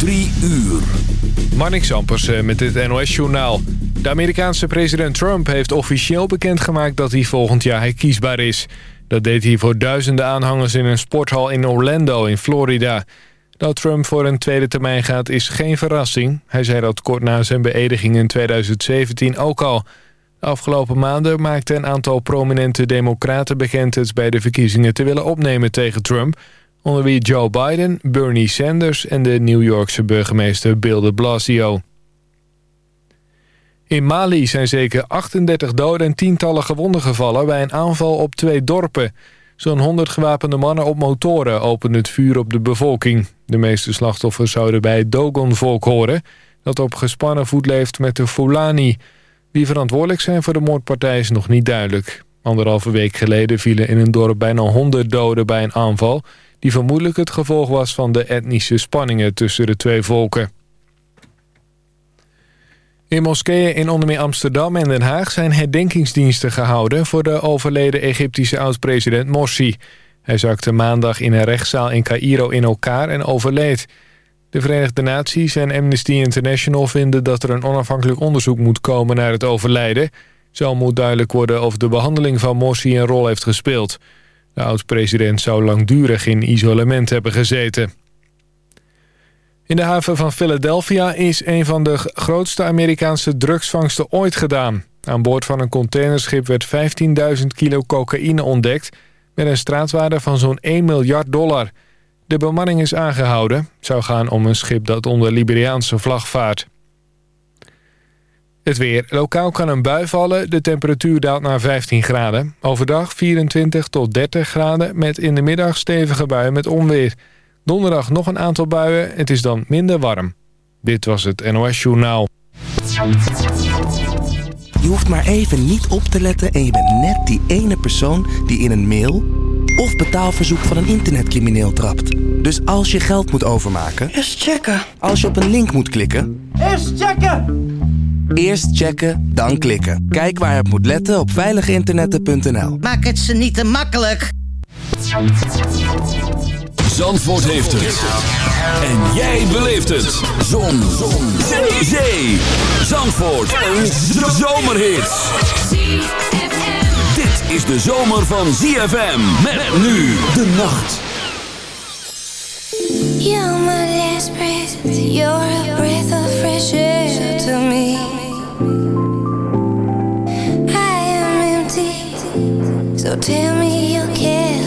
Drie uur. Marnix Sampers eh, met het NOS-journaal. De Amerikaanse president Trump heeft officieel bekendgemaakt dat hij volgend jaar herkiesbaar is. Dat deed hij voor duizenden aanhangers in een sporthal in Orlando in Florida. Dat Trump voor een tweede termijn gaat is geen verrassing. Hij zei dat kort na zijn beëdiging in 2017 ook al. Afgelopen maanden maakte een aantal prominente democraten bekend... het bij de verkiezingen te willen opnemen tegen Trump... onder wie Joe Biden, Bernie Sanders en de New Yorkse burgemeester Bill de Blasio. In Mali zijn zeker 38 doden en tientallen gewonden gevallen... bij een aanval op twee dorpen. Zo'n 100 gewapende mannen op motoren openden het vuur op de bevolking. De meeste slachtoffers zouden bij het Dogon-volk horen... dat op gespannen voet leeft met de Fulani... Wie verantwoordelijk zijn voor de moordpartij is nog niet duidelijk. Anderhalve week geleden vielen in een dorp bijna 100 doden bij een aanval... die vermoedelijk het gevolg was van de etnische spanningen tussen de twee volken. In moskeeën in onder meer Amsterdam en Den Haag zijn herdenkingsdiensten gehouden... voor de overleden Egyptische oud-president Morsi. Hij zakte maandag in een rechtszaal in Cairo in elkaar en overleed... De Verenigde Naties en Amnesty International vinden dat er een onafhankelijk onderzoek moet komen naar het overlijden. Zo moet duidelijk worden of de behandeling van Morsi een rol heeft gespeeld. De oud-president zou langdurig in isolement hebben gezeten. In de haven van Philadelphia is een van de grootste Amerikaanse drugsvangsten ooit gedaan. Aan boord van een containerschip werd 15.000 kilo cocaïne ontdekt... met een straatwaarde van zo'n 1 miljard dollar... De bemanning is aangehouden. Zou gaan om een schip dat onder Liberiaanse vlag vaart. Het weer. Lokaal kan een bui vallen. De temperatuur daalt naar 15 graden. Overdag 24 tot 30 graden met in de middag stevige buien met onweer. Donderdag nog een aantal buien. Het is dan minder warm. Dit was het NOS Journaal. Je hoeft maar even niet op te letten en je bent net die ene persoon die in een mail of betaalverzoek van een internetcrimineel trapt. Dus als je geld moet overmaken... Eerst checken. Als je op een link moet klikken... Eerst checken! Eerst checken, dan klikken. Kijk waar het moet letten op veiliginternetten.nl. Maak het ze niet te makkelijk. Zandvoort heeft het. En jij beleeft het. Zon. Zon. Zee. Zee. Zandvoort. Een zomerhit. Dit is de zomer van ZFM. Met nu de nacht. You're my last breath. You're a breath of fresh air to me. So tell me you care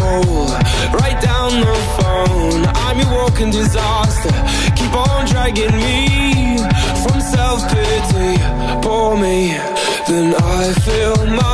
roll right down the phone. I'm your walking disaster. Keep on dragging me from self pity. Pour me, then I feel my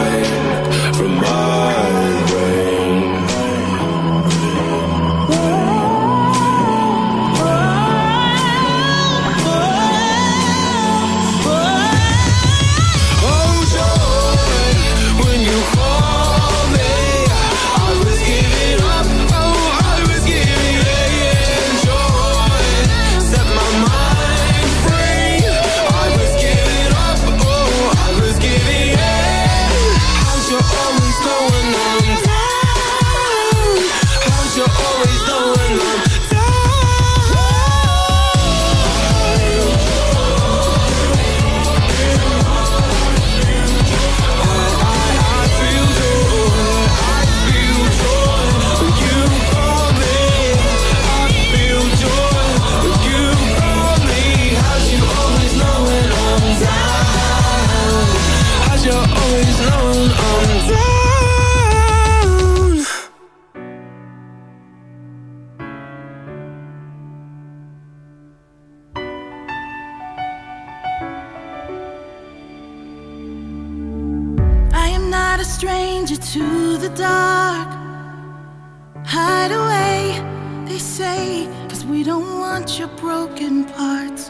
always known I'm I am not a stranger to the dark. Hide away, they say Cause we don't want your broken parts.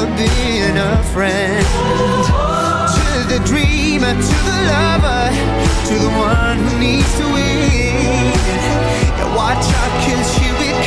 never been a friend. To the dreamer, to the lover, to the one who needs to win. Yeah, watch out, cause here it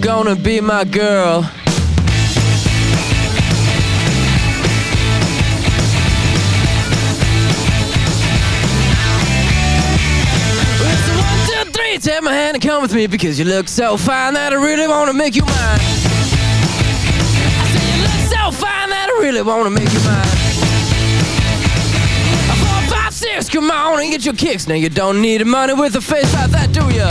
gonna be my girl. take my hand and come with me because you look so fine that I really wanna make you mine. I said you look so fine that I really wanna make you mine. Four, five, six, come on and get your kicks. Now you don't need money with a face like that, do ya?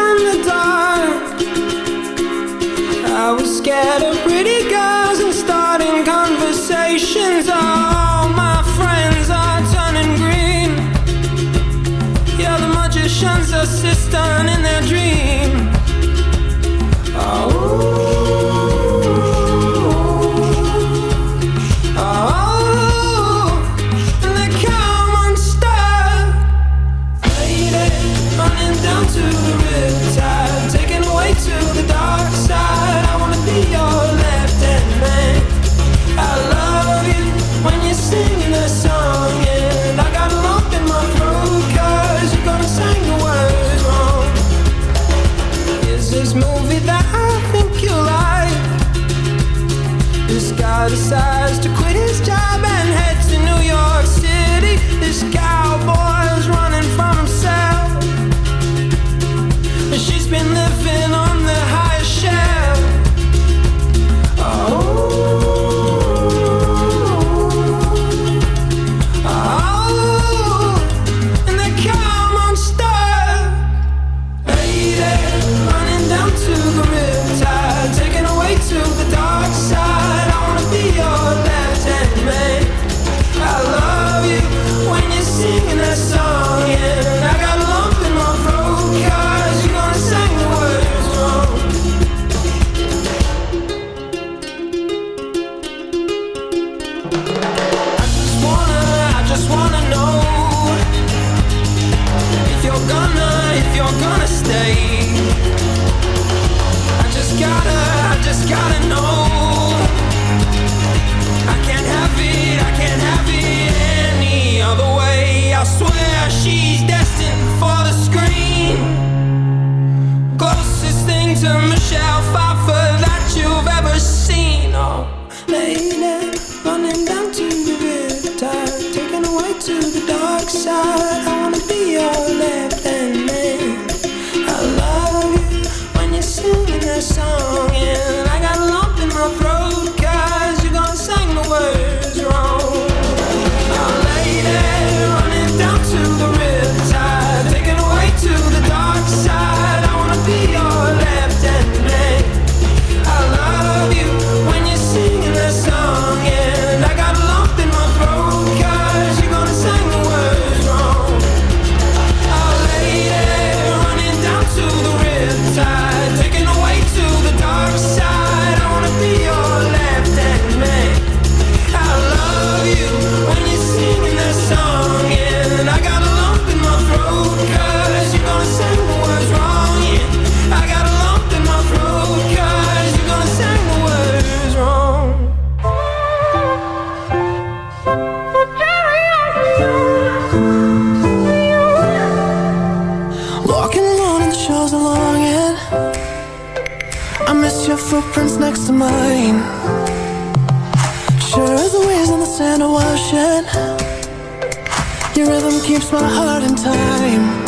time to die. I just gotta, I just gotta know. I can't have it, I can't have it any other way. I swear she's destined for the screen. Closest thing to Michelle Pfeiffer that you've ever seen. Oh, lady. keeps my heart in time.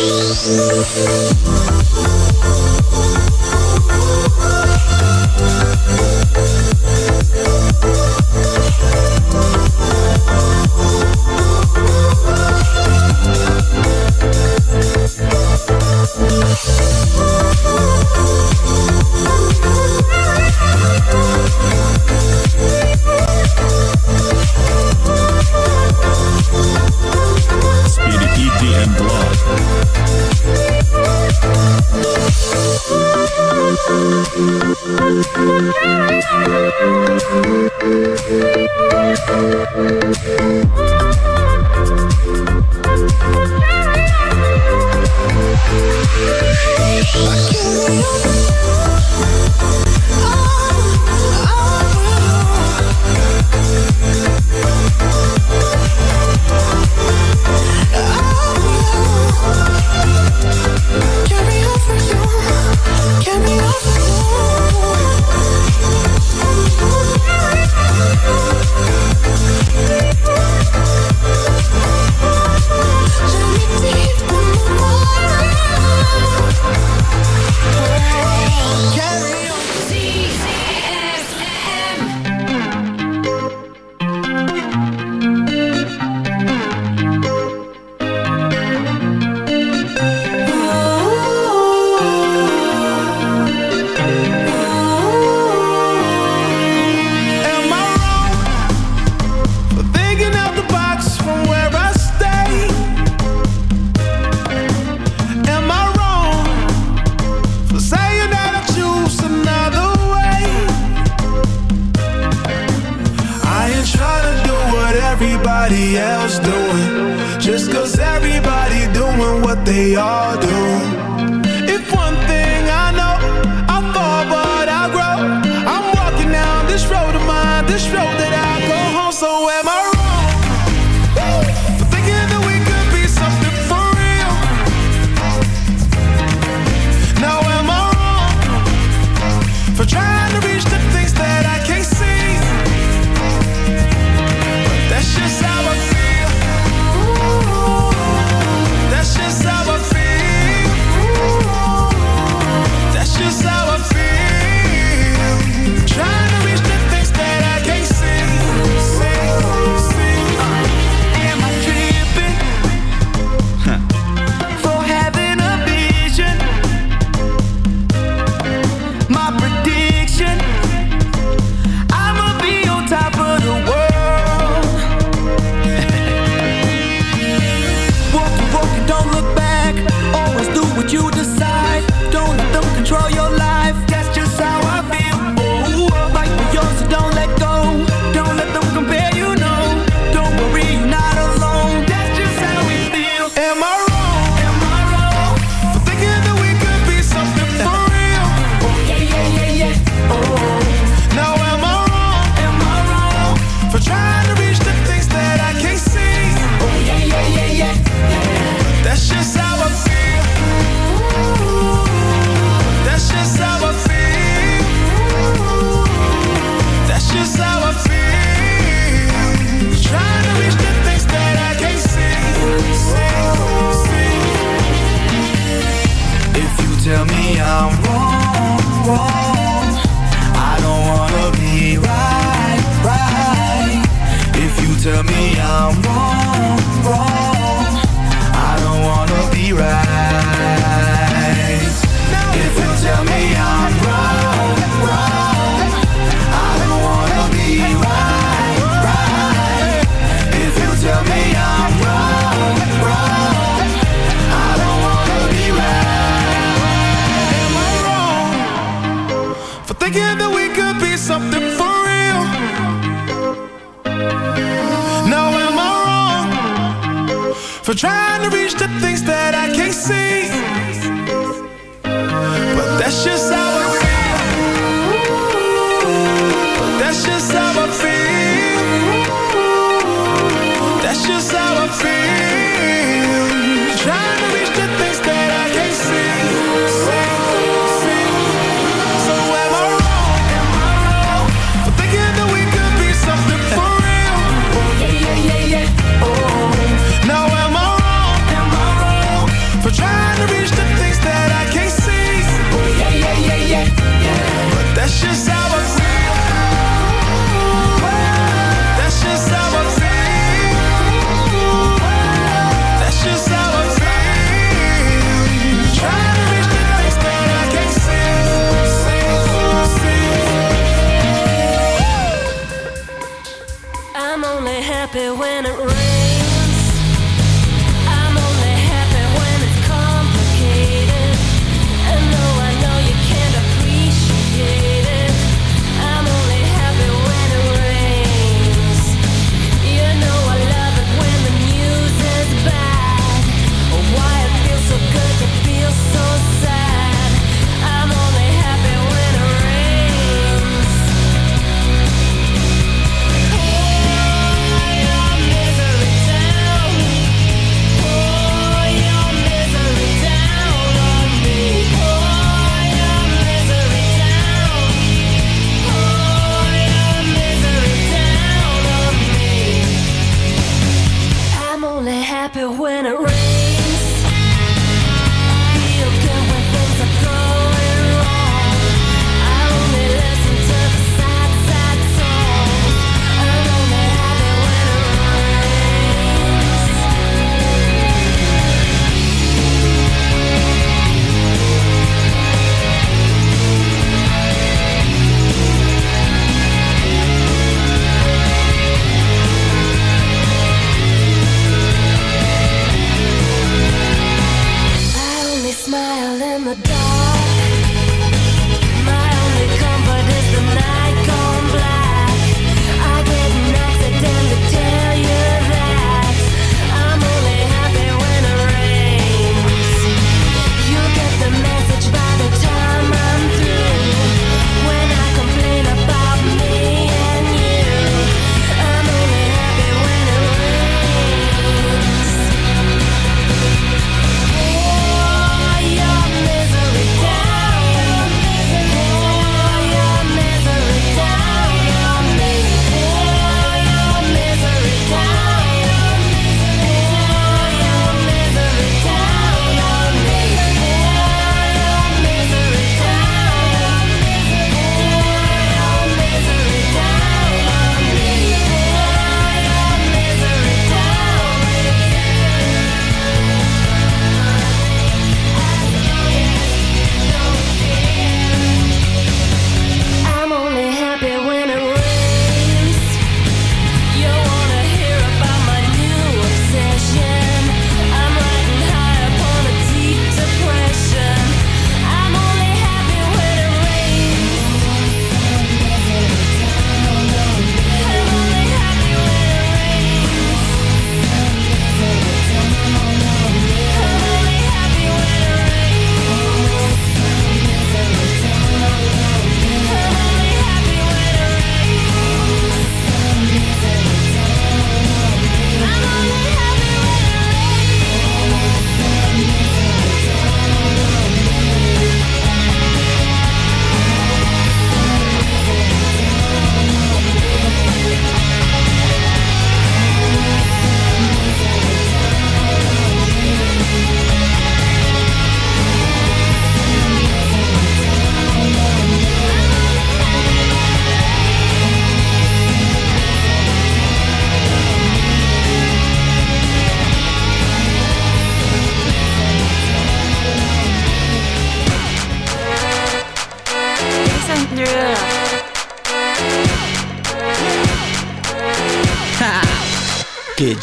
Thank you.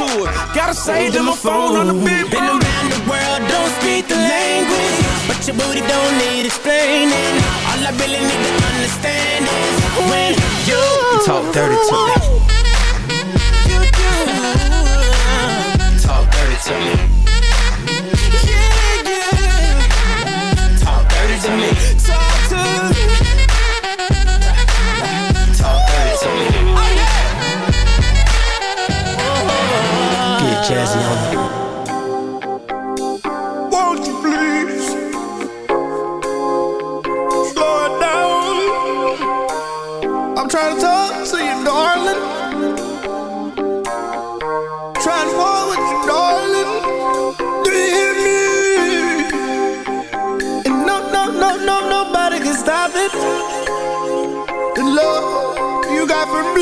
to it. Gotta say to my phone on the big Been around the world, don't speak the language. But your booty don't need explaining. All I really need to understand is when you, You talk dirty to me. you do. Talk dirty to me.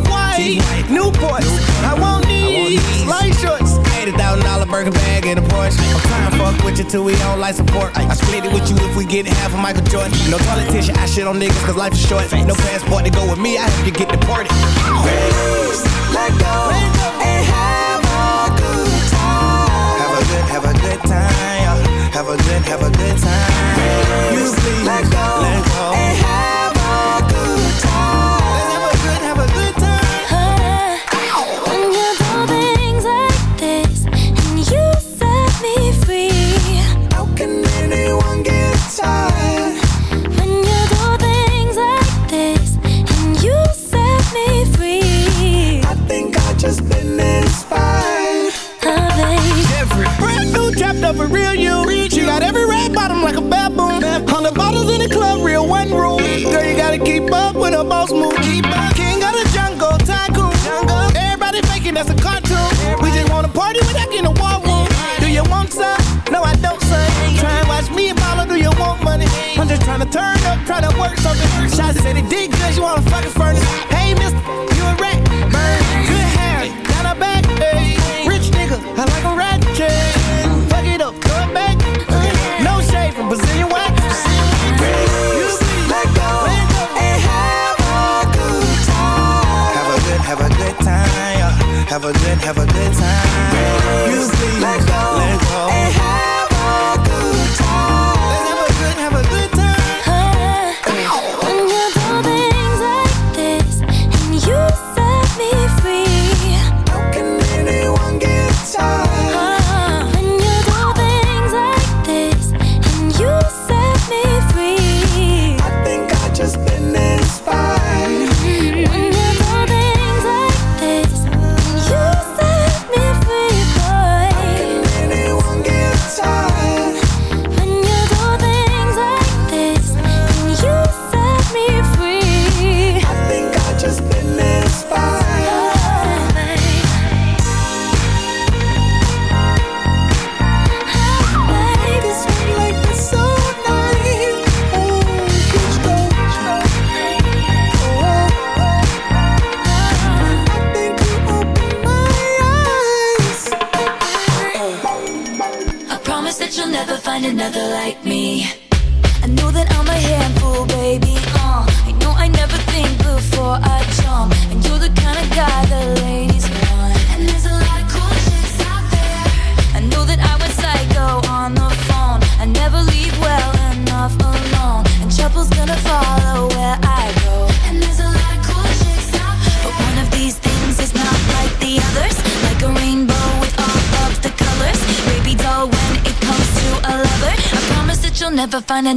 white, Newports. I want these, light shorts. $80,000 Birkin bag in a Porsche. I'm trying to fuck with you till we don't like support. I split it with you if we get half of Michael Jordan. No politician, I shit on niggas cause life is short. No passport to go with me, I help you get deported. Please, let go, and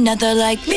another like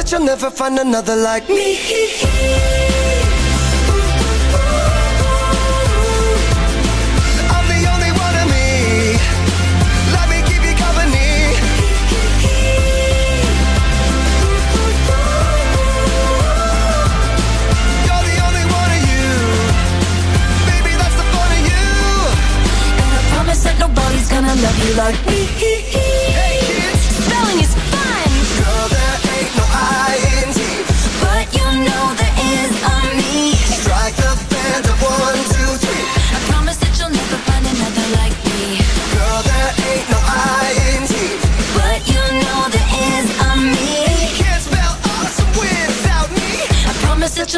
that you'll never find another like me. I'm the only one of me. Let me keep you company. You're the only one of you. Baby, that's the you. And I promise that nobody's gonna love you like me.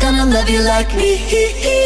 gonna love you like me.